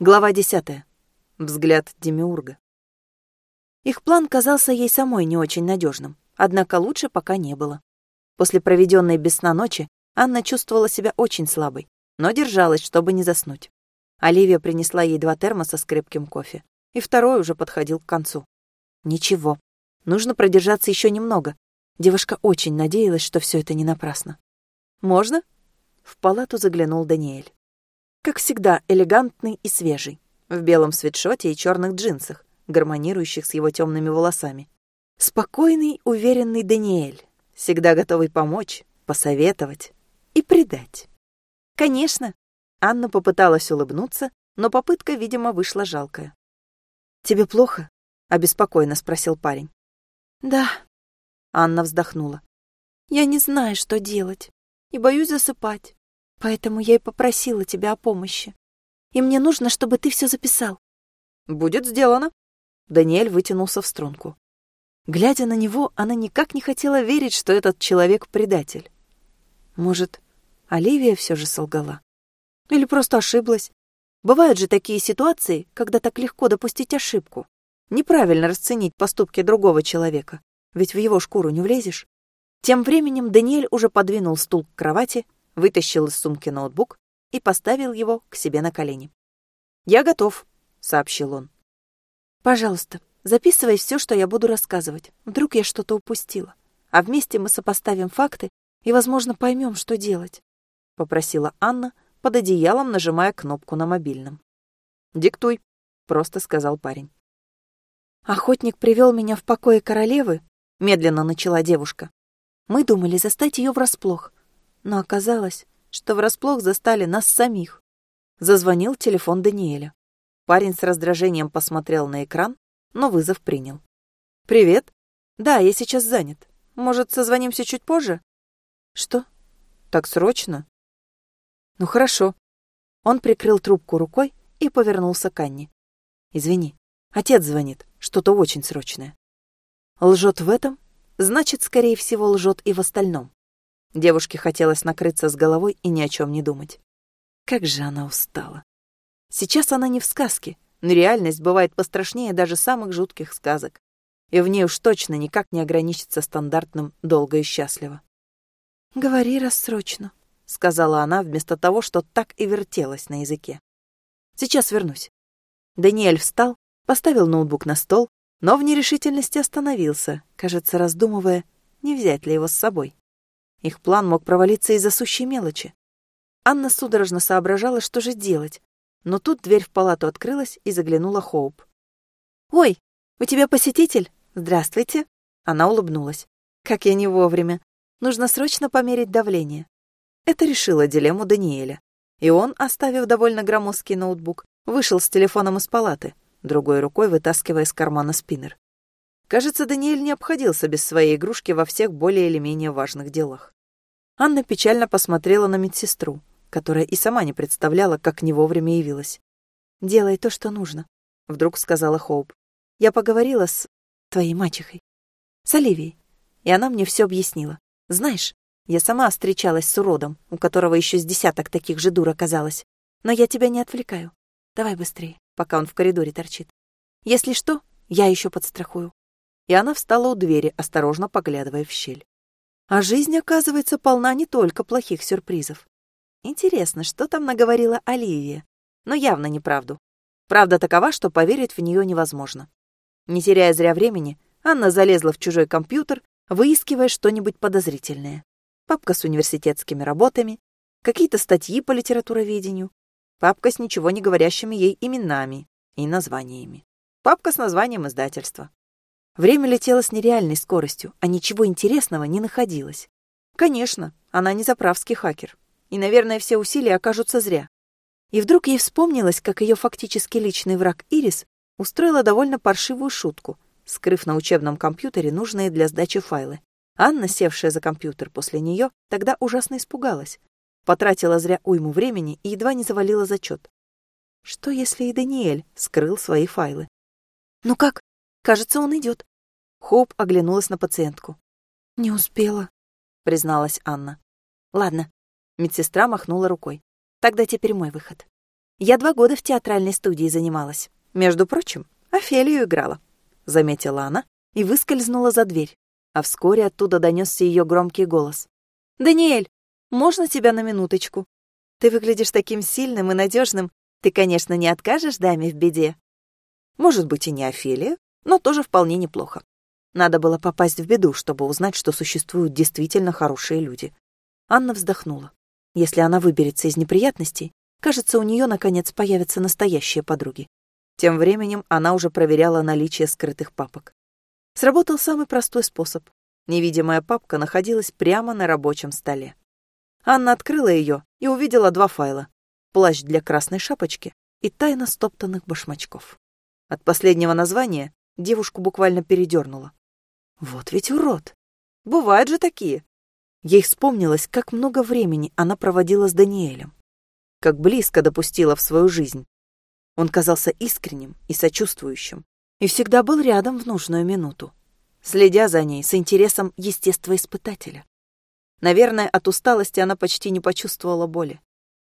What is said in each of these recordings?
Глава десятая. Взгляд Демиурга. Их план казался ей самой не очень надежным, однако лучше пока не было. После проведенной без сна ночи Анна чувствовала себя очень слабой, но держалась, чтобы не заснуть. Оливия принесла ей два термоса с крепким кофе, и второй уже подходил к концу. Ничего, нужно продержаться еще немного. Девушка очень надеялась, что все это не напрасно. «Можно?» В палату заглянул Даниэль как всегда, элегантный и свежий, в белом свитшоте и черных джинсах, гармонирующих с его темными волосами. Спокойный, уверенный Даниэль, всегда готовый помочь, посоветовать и предать. Конечно, Анна попыталась улыбнуться, но попытка, видимо, вышла жалкая. «Тебе плохо?» — обеспокоенно спросил парень. «Да», — Анна вздохнула. «Я не знаю, что делать, и боюсь засыпать. Поэтому я и попросила тебя о помощи. И мне нужно, чтобы ты все записал. Будет сделано. Даниэль вытянулся в струнку. Глядя на него, она никак не хотела верить, что этот человек предатель. Может, Оливия все же солгала? Или просто ошиблась? Бывают же такие ситуации, когда так легко допустить ошибку. Неправильно расценить поступки другого человека, ведь в его шкуру не влезешь. Тем временем Даниэль уже подвинул стул к кровати вытащил из сумки ноутбук и поставил его к себе на колени. «Я готов», — сообщил он. «Пожалуйста, записывай все, что я буду рассказывать. Вдруг я что-то упустила. А вместе мы сопоставим факты и, возможно, поймем, что делать», — попросила Анна, под одеялом нажимая кнопку на мобильном. «Диктуй», — просто сказал парень. «Охотник привел меня в покое королевы», — медленно начала девушка. «Мы думали застать ее врасплох, но оказалось, что врасплох застали нас самих. Зазвонил телефон Даниэля. Парень с раздражением посмотрел на экран, но вызов принял. «Привет. Да, я сейчас занят. Может, созвонимся чуть позже?» «Что? Так срочно?» «Ну хорошо». Он прикрыл трубку рукой и повернулся к Анне. «Извини, отец звонит, что-то очень срочное». Лжет в этом, значит, скорее всего, лжет и в остальном. Девушке хотелось накрыться с головой и ни о чем не думать. Как же она устала. Сейчас она не в сказке, но реальность бывает пострашнее даже самых жутких сказок. И в ней уж точно никак не ограничится стандартным «долго и счастливо». «Говори рассрочно», — сказала она вместо того, что так и вертелась на языке. «Сейчас вернусь». Даниэль встал, поставил ноутбук на стол, но в нерешительности остановился, кажется, раздумывая, не взять ли его с собой. Их план мог провалиться из-за сущей мелочи. Анна судорожно соображала, что же делать, но тут дверь в палату открылась и заглянула Хоуп. «Ой, у тебя посетитель? Здравствуйте!» Она улыбнулась. «Как я не вовремя. Нужно срочно померить давление». Это решило дилемму Даниэля. И он, оставив довольно громоздкий ноутбук, вышел с телефоном из палаты, другой рукой вытаскивая из кармана спиннер. Кажется, Даниэль не обходился без своей игрушки во всех более или менее важных делах. Анна печально посмотрела на медсестру, которая и сама не представляла, как не вовремя явилась. «Делай то, что нужно», — вдруг сказала Хоуп. «Я поговорила с твоей мачехой, с Оливией, и она мне все объяснила. Знаешь, я сама встречалась с уродом, у которого еще с десяток таких же дур оказалось. Но я тебя не отвлекаю. Давай быстрее, пока он в коридоре торчит. Если что, я еще подстрахую и она встала у двери, осторожно поглядывая в щель. А жизнь, оказывается, полна не только плохих сюрпризов. Интересно, что там наговорила Оливия? Но явно неправду. Правда такова, что поверить в нее невозможно. Не теряя зря времени, Анна залезла в чужой компьютер, выискивая что-нибудь подозрительное. Папка с университетскими работами, какие-то статьи по литературоведению, папка с ничего не говорящими ей именами и названиями, папка с названием издательства. Время летело с нереальной скоростью, а ничего интересного не находилось. Конечно, она не заправский хакер. И, наверное, все усилия окажутся зря. И вдруг ей вспомнилось, как ее фактически личный враг Ирис устроила довольно паршивую шутку, скрыв на учебном компьютере нужные для сдачи файлы. Анна, севшая за компьютер после нее, тогда ужасно испугалась. Потратила зря уйму времени и едва не завалила зачет. Что, если и Даниэль скрыл свои файлы? «Ну как? Кажется, он идет. Хоуп оглянулась на пациентку. «Не успела», — призналась Анна. «Ладно». Медсестра махнула рукой. «Тогда теперь мой выход». Я два года в театральной студии занималась. Между прочим, Офелию играла», — заметила она и выскользнула за дверь. А вскоре оттуда донесся ее громкий голос. «Даниэль, можно тебя на минуточку? Ты выглядишь таким сильным и надежным. Ты, конечно, не откажешь даме в беде». Может быть, и не Офелия, но тоже вполне неплохо. Надо было попасть в беду, чтобы узнать, что существуют действительно хорошие люди. Анна вздохнула. Если она выберется из неприятностей, кажется, у нее наконец появятся настоящие подруги. Тем временем она уже проверяла наличие скрытых папок. Сработал самый простой способ. Невидимая папка находилась прямо на рабочем столе. Анна открыла ее и увидела два файла. Плащ для красной шапочки и тайна стоптанных башмачков. От последнего названия девушку буквально передернуло. Вот ведь урод. Бывают же такие. Ей вспомнилось, как много времени она проводила с Даниэлем. Как близко допустила в свою жизнь. Он казался искренним и сочувствующим. И всегда был рядом в нужную минуту, следя за ней с интересом естествоиспытателя. Наверное, от усталости она почти не почувствовала боли.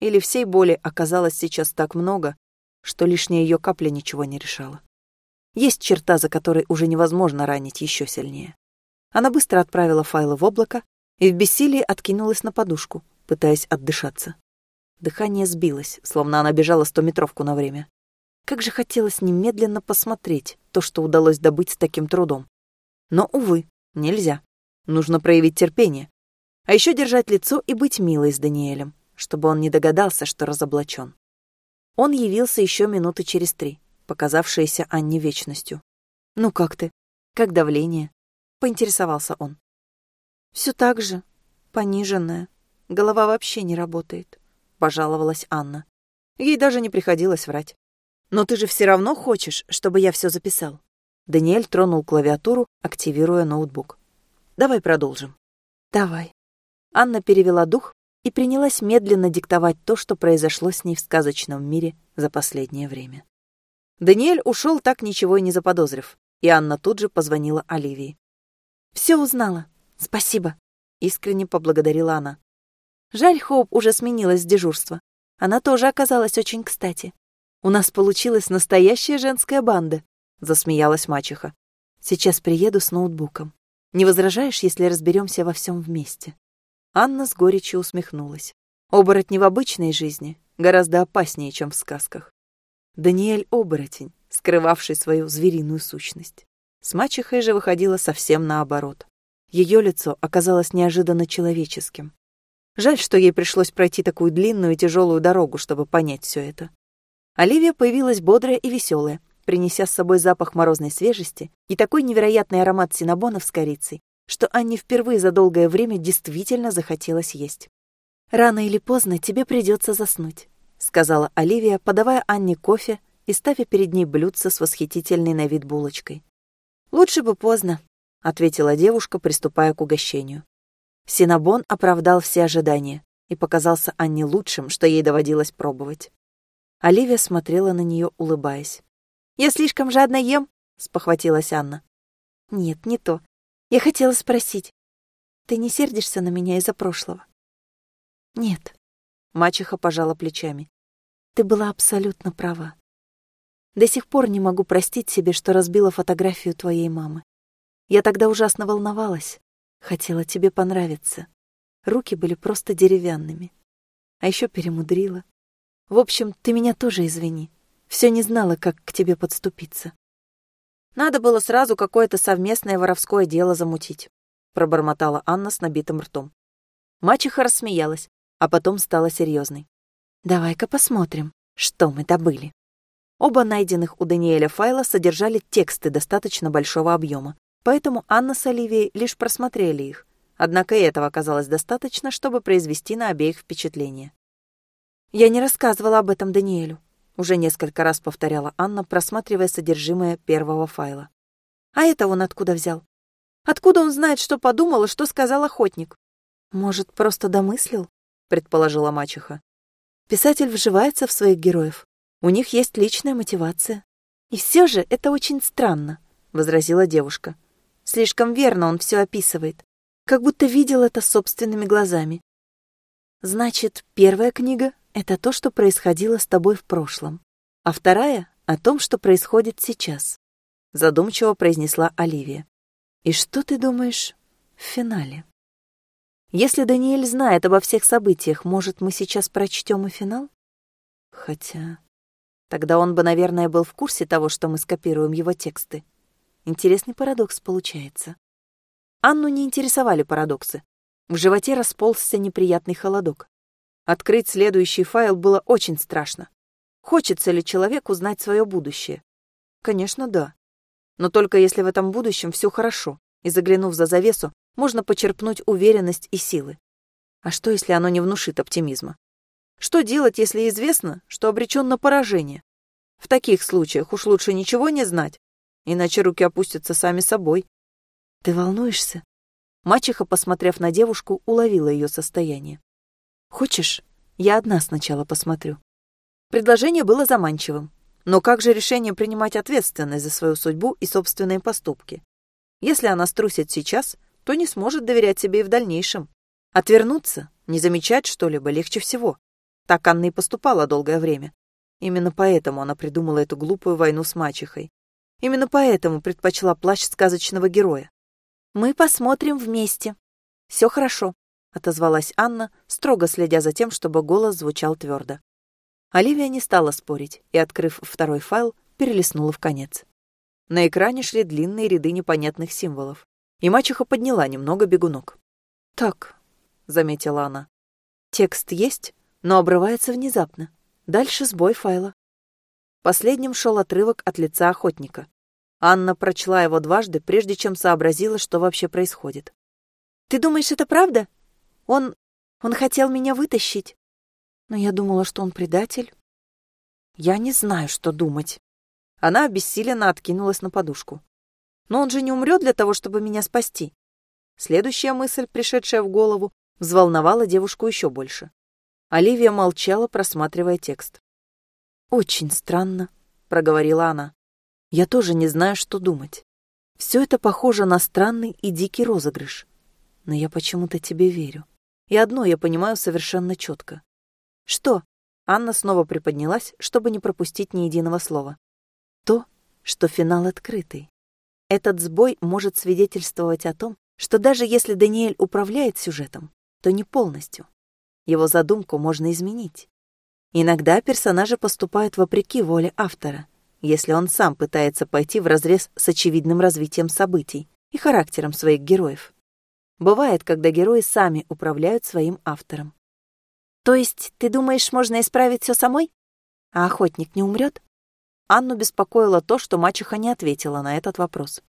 Или всей боли оказалось сейчас так много, что лишняя ее капля ничего не решала. Есть черта, за которой уже невозможно ранить еще сильнее. Она быстро отправила файлы в облако и в бессилии откинулась на подушку, пытаясь отдышаться. Дыхание сбилось, словно она бежала стометровку на время. Как же хотелось немедленно посмотреть то, что удалось добыть с таким трудом. Но, увы, нельзя. Нужно проявить терпение. А еще держать лицо и быть милой с Даниэлем, чтобы он не догадался, что разоблачен. Он явился еще минуты через три показавшееся Анне вечностью. «Ну как ты? Как давление?» — поинтересовался он. Все так же, пониженная. Голова вообще не работает», — пожаловалась Анна. Ей даже не приходилось врать. «Но ты же все равно хочешь, чтобы я все записал?» Даниэль тронул клавиатуру, активируя ноутбук. «Давай продолжим». «Давай». Анна перевела дух и принялась медленно диктовать то, что произошло с ней в сказочном мире за последнее время. Даниэль ушел так ничего и не заподозрив, и Анна тут же позвонила Оливии. «Все узнала. Спасибо», — искренне поблагодарила она. Жаль, Хоуп уже сменилась с дежурства. Она тоже оказалась очень кстати. «У нас получилась настоящая женская банда», — засмеялась мачеха. «Сейчас приеду с ноутбуком. Не возражаешь, если разберемся во всем вместе?» Анна с горечью усмехнулась. Оборотни в обычной жизни гораздо опаснее, чем в сказках. Даниэль — оборотень, скрывавший свою звериную сущность. С мачехой же выходило совсем наоборот. Ее лицо оказалось неожиданно человеческим. Жаль, что ей пришлось пройти такую длинную и тяжелую дорогу, чтобы понять все это. Оливия появилась бодрая и веселая, принеся с собой запах морозной свежести и такой невероятный аромат синабонов с корицей, что Анне впервые за долгое время действительно захотелось есть. «Рано или поздно тебе придется заснуть», сказала Оливия, подавая Анне кофе и ставя перед ней блюдце с восхитительной на вид булочкой. «Лучше бы поздно», — ответила девушка, приступая к угощению. Синабон оправдал все ожидания и показался Анне лучшим, что ей доводилось пробовать. Оливия смотрела на нее, улыбаясь. «Я слишком жадно ем?» — спохватилась Анна. «Нет, не то. Я хотела спросить. Ты не сердишься на меня из-за прошлого?» «Нет», Мачеха пожала плечами. Ты была абсолютно права. До сих пор не могу простить себе, что разбила фотографию твоей мамы. Я тогда ужасно волновалась. Хотела тебе понравиться. Руки были просто деревянными. А еще перемудрила. В общем, ты меня тоже извини. Все не знала, как к тебе подступиться. Надо было сразу какое-то совместное воровское дело замутить, пробормотала Анна с набитым ртом. Мачеха рассмеялась, а потом стала серьезной. «Давай-ка посмотрим, что мы добыли». Оба найденных у Даниэля файла содержали тексты достаточно большого объема, поэтому Анна с Оливией лишь просмотрели их, однако и этого оказалось достаточно, чтобы произвести на обеих впечатление. «Я не рассказывала об этом Даниэлю», уже несколько раз повторяла Анна, просматривая содержимое первого файла. «А это он откуда взял? Откуда он знает, что подумал и что сказал охотник? Может, просто домыслил?» предположила мачеха. Писатель вживается в своих героев. У них есть личная мотивация. И все же это очень странно, возразила девушка. Слишком верно он все описывает, как будто видел это собственными глазами. Значит, первая книга это то, что происходило с тобой в прошлом, а вторая — о том, что происходит сейчас», — задумчиво произнесла Оливия. «И что ты думаешь в финале?» «Если Даниэль знает обо всех событиях, может, мы сейчас прочтем и финал?» «Хотя...» Тогда он бы, наверное, был в курсе того, что мы скопируем его тексты. Интересный парадокс получается. Анну не интересовали парадоксы. В животе расползся неприятный холодок. Открыть следующий файл было очень страшно. Хочется ли человек узнать свое будущее? Конечно, да. Но только если в этом будущем все хорошо, и заглянув за завесу, можно почерпнуть уверенность и силы. А что, если оно не внушит оптимизма? Что делать, если известно, что обречен на поражение? В таких случаях уж лучше ничего не знать, иначе руки опустятся сами собой. Ты волнуешься? Мачеха, посмотрев на девушку, уловила ее состояние. Хочешь, я одна сначала посмотрю?» Предложение было заманчивым. Но как же решение принимать ответственность за свою судьбу и собственные поступки? Если она струсит сейчас, то не сможет доверять себе и в дальнейшем. Отвернуться, не замечать что-либо легче всего. Так Анна и поступала долгое время. Именно поэтому она придумала эту глупую войну с мачехой. Именно поэтому предпочла плащ сказочного героя. «Мы посмотрим вместе. Все хорошо. — отозвалась Анна, строго следя за тем, чтобы голос звучал твердо. Оливия не стала спорить и, открыв второй файл, перелистнула в конец. На экране шли длинные ряды непонятных символов, и мачеха подняла немного бегунок. «Так», — заметила она, — «текст есть, но обрывается внезапно. Дальше сбой файла». Последним шел отрывок от лица охотника. Анна прочла его дважды, прежде чем сообразила, что вообще происходит. «Ты думаешь, это правда?» Он... он хотел меня вытащить. Но я думала, что он предатель. Я не знаю, что думать. Она обессиленно откинулась на подушку. Но он же не умрет для того, чтобы меня спасти. Следующая мысль, пришедшая в голову, взволновала девушку еще больше. Оливия молчала, просматривая текст. «Очень странно», — проговорила она. «Я тоже не знаю, что думать. Все это похоже на странный и дикий розыгрыш. Но я почему-то тебе верю. И одно я понимаю совершенно четко. Что? Анна снова приподнялась, чтобы не пропустить ни единого слова. То, что финал открытый. Этот сбой может свидетельствовать о том, что даже если Даниэль управляет сюжетом, то не полностью. Его задумку можно изменить. Иногда персонажи поступают вопреки воле автора, если он сам пытается пойти вразрез с очевидным развитием событий и характером своих героев. Бывает, когда герои сами управляют своим автором. То есть, ты думаешь, можно исправить все самой? А охотник не умрет? Анну беспокоило то, что мачеха не ответила на этот вопрос.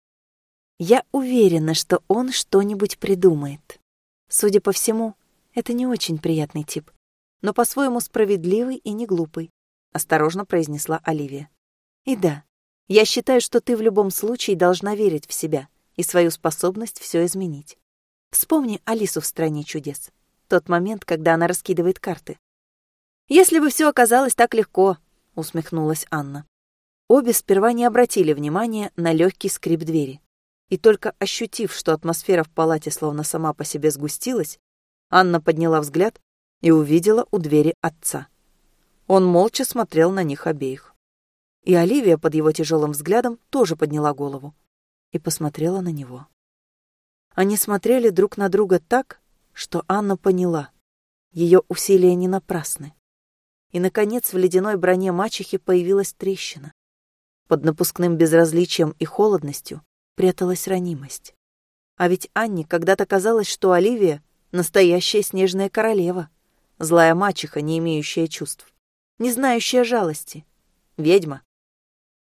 Я уверена, что он что-нибудь придумает. Судя по всему, это не очень приятный тип, но по-своему справедливый и не глупый, осторожно произнесла Оливия. И да, я считаю, что ты в любом случае должна верить в себя и свою способность все изменить. Вспомни Алису в «Стране чудес». Тот момент, когда она раскидывает карты. «Если бы все оказалось так легко», — усмехнулась Анна. Обе сперва не обратили внимания на легкий скрип двери. И только ощутив, что атмосфера в палате словно сама по себе сгустилась, Анна подняла взгляд и увидела у двери отца. Он молча смотрел на них обеих. И Оливия под его тяжелым взглядом тоже подняла голову и посмотрела на него. Они смотрели друг на друга так, что Анна поняла. Ее усилия не напрасны. И, наконец, в ледяной броне мачехи появилась трещина. Под напускным безразличием и холодностью пряталась ранимость. А ведь Анне когда-то казалось, что Оливия — настоящая снежная королева, злая мачеха, не имеющая чувств, не знающая жалости, ведьма.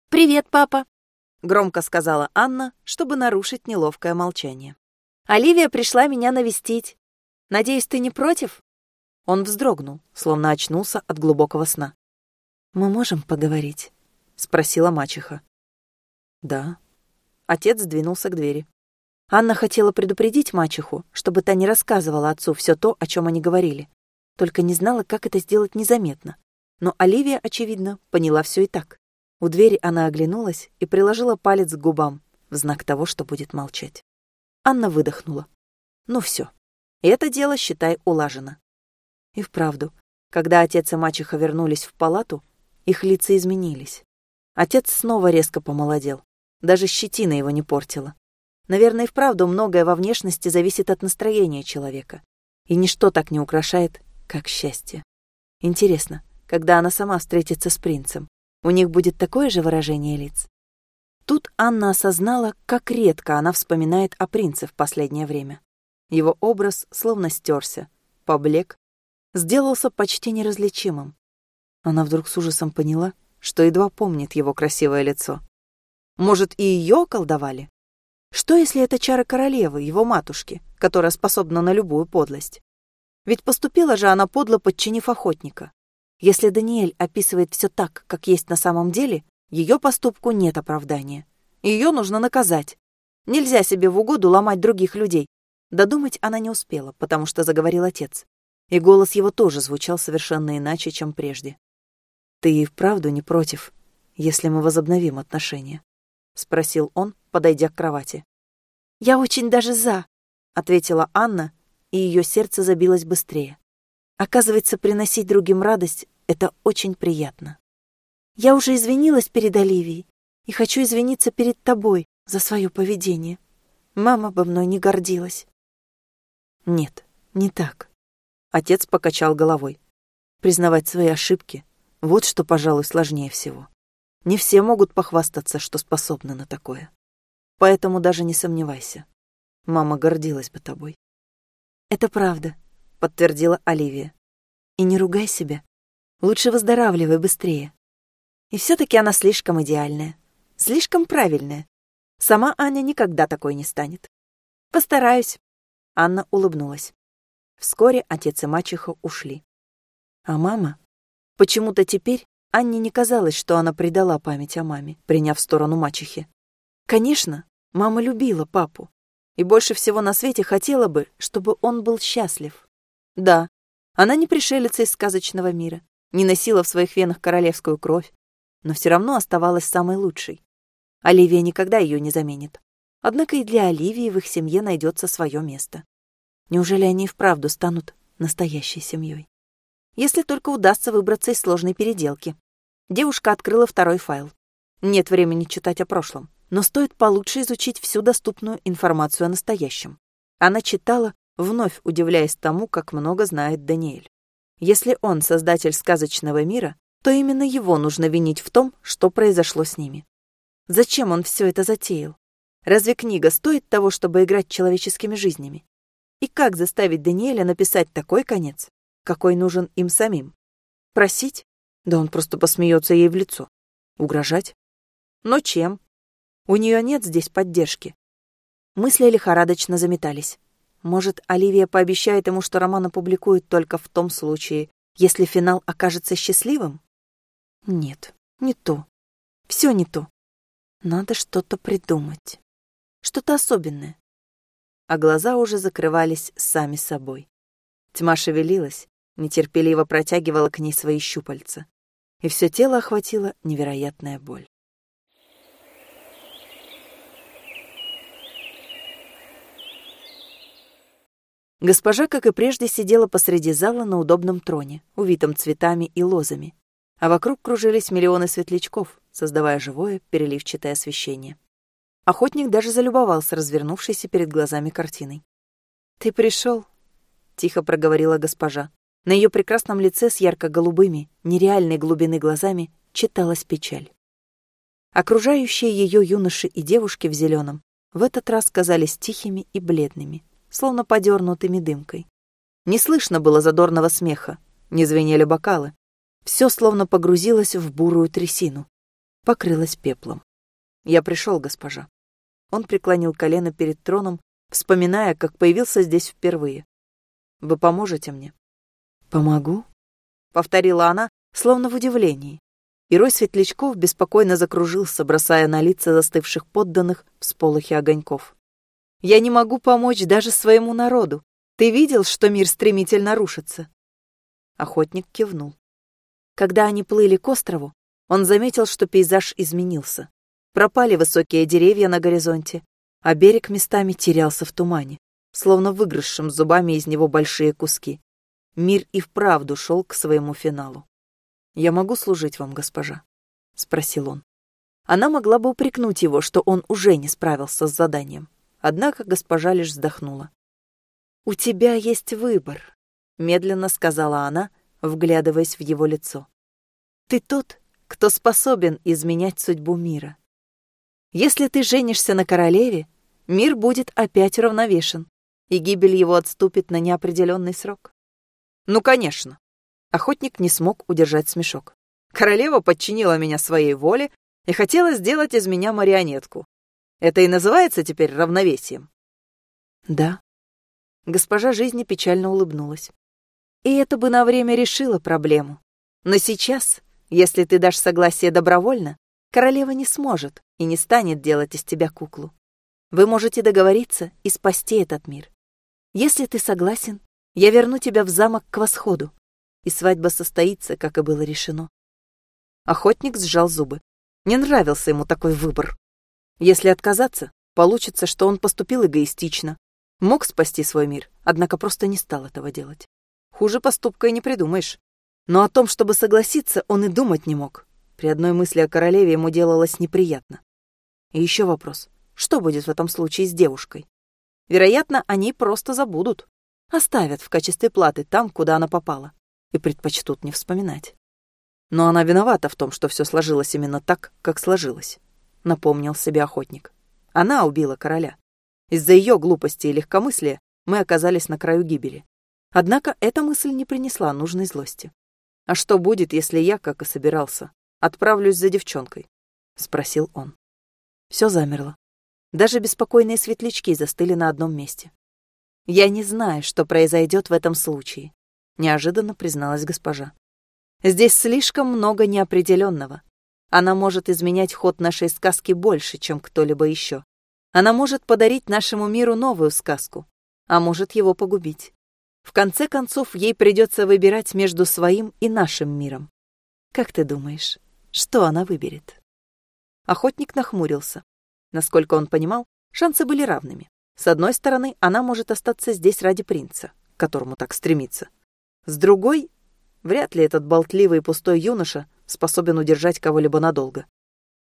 «Привет, папа!» — громко сказала Анна, чтобы нарушить неловкое молчание. Оливия пришла меня навестить. Надеюсь, ты не против?» Он вздрогнул, словно очнулся от глубокого сна. «Мы можем поговорить?» — спросила мачеха. «Да». Отец сдвинулся к двери. Анна хотела предупредить мачеху, чтобы та не рассказывала отцу все то, о чем они говорили. Только не знала, как это сделать незаметно. Но Оливия, очевидно, поняла все и так. У двери она оглянулась и приложила палец к губам в знак того, что будет молчать. Анна выдохнула. Ну все, это дело, считай, улажено. И вправду, Когда отец и мачеха вернулись в палату, их лица изменились. Отец снова резко помолодел. Даже щетина его не портила. Наверное, и вправду многое во внешности зависит от настроения человека. И ничто так не украшает, как счастье. Интересно, когда она сама встретится с принцем, у них будет такое же выражение лиц? Тут Анна осознала, как редко она вспоминает о принце в последнее время. Его образ словно стерся, поблек, сделался почти неразличимым. Она вдруг с ужасом поняла, что едва помнит его красивое лицо. Может, и ее колдовали? Что, если это чара королевы, его матушки, которая способна на любую подлость? Ведь поступила же она подло, подчинив охотника. Если Даниэль описывает все так, как есть на самом деле, ее поступку нет оправдания. Ее нужно наказать. Нельзя себе в угоду ломать других людей. Додумать она не успела, потому что заговорил отец. И голос его тоже звучал совершенно иначе, чем прежде. «Ты и вправду не против, если мы возобновим отношения?» — спросил он, подойдя к кровати. «Я очень даже за», — ответила Анна, и ее сердце забилось быстрее. Оказывается, приносить другим радость — это очень приятно. «Я уже извинилась перед Оливией и хочу извиниться перед тобой за свое поведение. Мама бы мной не гордилась». «Нет, не так». Отец покачал головой. Признавать свои ошибки вот что, пожалуй, сложнее всего. Не все могут похвастаться, что способны на такое. Поэтому даже не сомневайся. Мама гордилась бы тобой. «Это правда», — подтвердила Оливия. «И не ругай себя. Лучше выздоравливай быстрее. И все таки она слишком идеальная, слишком правильная. Сама Аня никогда такой не станет. Постараюсь». Анна улыбнулась. Вскоре отец и мачеха ушли. А мама Почему-то теперь Анне не казалось, что она предала память о маме, приняв сторону мачехи. Конечно, мама любила папу, и больше всего на свете хотела бы, чтобы он был счастлив. Да, она не пришелица из сказочного мира, не носила в своих венах королевскую кровь, но все равно оставалась самой лучшей. Оливия никогда ее не заменит. Однако и для Оливии в их семье найдется свое место. Неужели они и вправду станут настоящей семьей? Если только удастся выбраться из сложной переделки. Девушка открыла второй файл. Нет времени читать о прошлом, но стоит получше изучить всю доступную информацию о настоящем. Она читала, вновь удивляясь тому, как много знает Даниэль. Если он создатель сказочного мира, то именно его нужно винить в том, что произошло с ними. Зачем он все это затеял? Разве книга стоит того, чтобы играть человеческими жизнями? И как заставить Даниэля написать такой конец, какой нужен им самим. Просить? Да он просто посмеется ей в лицо. Угрожать? Но чем? У нее нет здесь поддержки. Мысли лихорадочно заметались. Может, Оливия пообещает ему, что роман опубликует только в том случае, если финал окажется счастливым? Нет, не то. Все не то. Надо что-то придумать. Что-то особенное. А глаза уже закрывались сами собой. Тьма шевелилась, нетерпеливо протягивала к ней свои щупальца, и все тело охватила невероятная боль. Госпожа, как и прежде, сидела посреди зала на удобном троне, увитом цветами и лозами, а вокруг кружились миллионы светлячков, создавая живое, переливчатое освещение. Охотник даже залюбовался развернувшейся перед глазами картиной. «Ты пришел, тихо проговорила госпожа. На ее прекрасном лице с ярко-голубыми, нереальной глубины глазами читалась печаль. Окружающие ее юноши и девушки в зеленом в этот раз казались тихими и бледными, словно подернутыми дымкой. Не слышно было задорного смеха, не звенели бокалы. Все словно погрузилось в бурую трясину, покрылось пеплом. «Я пришел, госпожа». Он преклонил колено перед троном, вспоминая, как появился здесь впервые. «Вы поможете мне?» «Помогу?» — повторила она, словно в удивлении. И рой светлячков беспокойно закружился, бросая на лица застывших подданных всполохи огоньков. «Я не могу помочь даже своему народу. Ты видел, что мир стремительно рушится?» Охотник кивнул. Когда они плыли к острову, он заметил, что пейзаж изменился. Пропали высокие деревья на горизонте, а берег местами терялся в тумане, словно выгрызшим зубами из него большие куски. Мир и вправду шел к своему финалу. «Я могу служить вам, госпожа?» — спросил он. Она могла бы упрекнуть его, что он уже не справился с заданием. Однако госпожа лишь вздохнула. «У тебя есть выбор», — медленно сказала она, вглядываясь в его лицо. «Ты тот, кто способен изменять судьбу мира. Если ты женишься на королеве, мир будет опять равновешен, и гибель его отступит на неопределенный срок. Ну, конечно. Охотник не смог удержать смешок. Королева подчинила меня своей воле и хотела сделать из меня марионетку. Это и называется теперь равновесием? Да. Госпожа жизни печально улыбнулась. И это бы на время решило проблему. Но сейчас, если ты дашь согласие добровольно, королева не сможет и не станет делать из тебя куклу. Вы можете договориться и спасти этот мир. Если ты согласен, я верну тебя в замок к восходу, и свадьба состоится, как и было решено. Охотник сжал зубы. Не нравился ему такой выбор. Если отказаться, получится, что он поступил эгоистично. Мог спасти свой мир, однако просто не стал этого делать. Хуже поступка и не придумаешь. Но о том, чтобы согласиться, он и думать не мог. При одной мысли о королеве ему делалось неприятно. И еще вопрос. Что будет в этом случае с девушкой? Вероятно, они просто забудут. Оставят в качестве платы там, куда она попала. И предпочтут не вспоминать. Но она виновата в том, что все сложилось именно так, как сложилось. Напомнил себе охотник. Она убила короля. Из-за ее глупости и легкомыслия мы оказались на краю гибели. Однако эта мысль не принесла нужной злости. «А что будет, если я, как и собирался, отправлюсь за девчонкой?» — спросил он. Все замерло. Даже беспокойные светлячки застыли на одном месте. «Я не знаю, что произойдет в этом случае», — неожиданно призналась госпожа. «Здесь слишком много неопределенного. Она может изменять ход нашей сказки больше, чем кто-либо еще. Она может подарить нашему миру новую сказку, а может его погубить. В конце концов, ей придется выбирать между своим и нашим миром. Как ты думаешь, что она выберет?» Охотник нахмурился. Насколько он понимал, шансы были равными. С одной стороны, она может остаться здесь ради принца, к которому так стремится. С другой, вряд ли этот болтливый и пустой юноша способен удержать кого-либо надолго.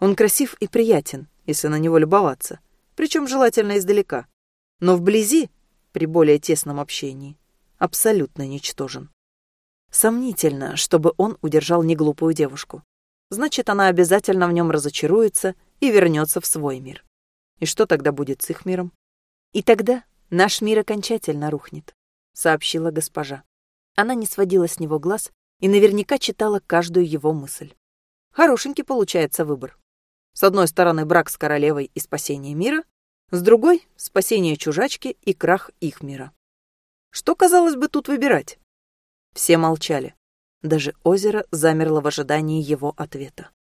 Он красив и приятен, если на него любоваться, причем желательно издалека. Но вблизи, при более тесном общении, абсолютно ничтожен. Сомнительно, чтобы он удержал неглупую девушку. Значит, она обязательно в нем разочаруется и вернется в свой мир. И что тогда будет с их миром? И тогда наш мир окончательно рухнет, сообщила госпожа. Она не сводила с него глаз и наверняка читала каждую его мысль. Хорошенький получается выбор. С одной стороны брак с королевой и спасение мира, с другой — спасение чужачки и крах их мира. Что, казалось бы, тут выбирать? Все молчали. Даже озеро замерло в ожидании его ответа.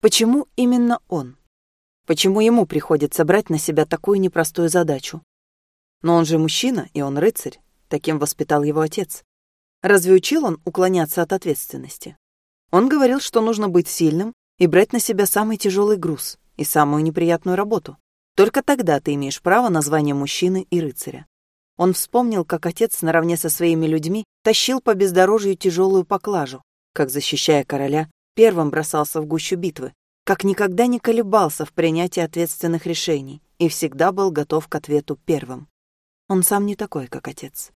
Почему именно он? Почему ему приходится брать на себя такую непростую задачу? Но он же мужчина, и он рыцарь. Таким воспитал его отец. Разве учил он уклоняться от ответственности? Он говорил, что нужно быть сильным и брать на себя самый тяжелый груз и самую неприятную работу. Только тогда ты имеешь право на звание мужчины и рыцаря. Он вспомнил, как отец наравне со своими людьми тащил по бездорожью тяжелую поклажу, как, защищая короля, первым бросался в гущу битвы, как никогда не колебался в принятии ответственных решений и всегда был готов к ответу первым. Он сам не такой, как отец.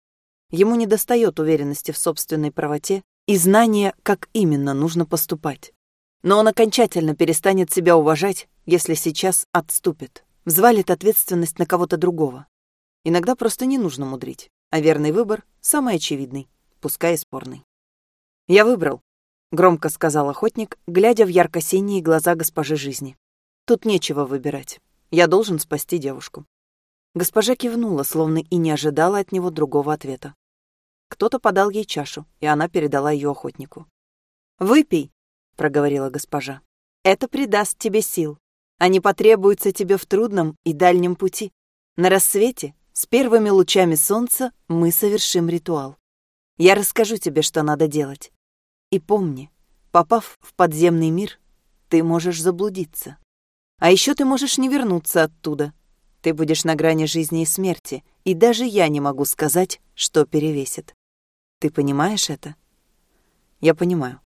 Ему недостает уверенности в собственной правоте и знания, как именно нужно поступать. Но он окончательно перестанет себя уважать, если сейчас отступит, взвалит ответственность на кого-то другого. Иногда просто не нужно мудрить, а верный выбор — самый очевидный, пускай и спорный. «Я выбрал», громко сказал охотник, глядя в ярко-синие глаза госпожи жизни. Тут нечего выбирать. Я должен спасти девушку. Госпожа кивнула, словно и не ожидала от него другого ответа. Кто-то подал ей чашу, и она передала ее охотнику. «Выпей», — проговорила госпожа. «Это придаст тебе сил. Они потребуются тебе в трудном и дальнем пути. На рассвете, с первыми лучами солнца, мы совершим ритуал. Я расскажу тебе, что надо делать. И помни, попав в подземный мир, ты можешь заблудиться. А еще ты можешь не вернуться оттуда. Ты будешь на грани жизни и смерти, и даже я не могу сказать, что перевесит. Ты понимаешь это? Я понимаю.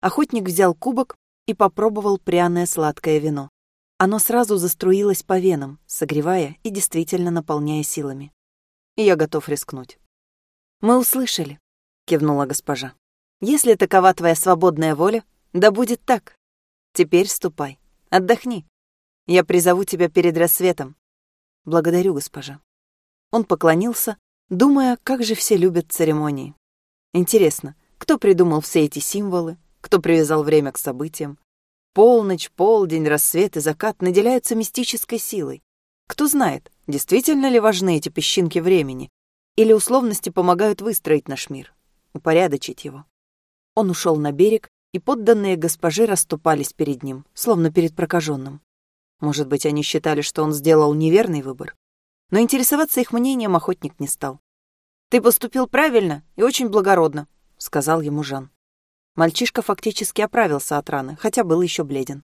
Охотник взял кубок и попробовал пряное сладкое вино. Оно сразу заструилось по венам, согревая и действительно наполняя силами. Я готов рискнуть. «Мы услышали», — кивнула госпожа. «Если такова твоя свободная воля, да будет так. Теперь ступай, отдохни. Я призову тебя перед рассветом». «Благодарю, госпожа». Он поклонился, думая, как же все любят церемонии. Интересно, кто придумал все эти символы, кто привязал время к событиям, Полночь, полдень, рассвет и закат наделяются мистической силой. Кто знает, действительно ли важны эти песчинки времени, или условности помогают выстроить наш мир, упорядочить его. Он ушел на берег, и подданные госпожи расступались перед ним, словно перед прокаженным. Может быть, они считали, что он сделал неверный выбор. Но интересоваться их мнением охотник не стал. «Ты поступил правильно и очень благородно», — сказал ему Жан. Мальчишка фактически оправился от раны, хотя был еще бледен.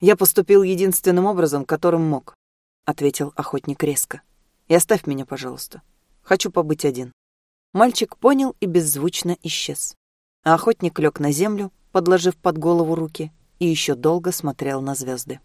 «Я поступил единственным образом, которым мог», — ответил охотник резко. «И оставь меня, пожалуйста. Хочу побыть один». Мальчик понял и беззвучно исчез. А охотник лег на землю, подложив под голову руки, и еще долго смотрел на звезды.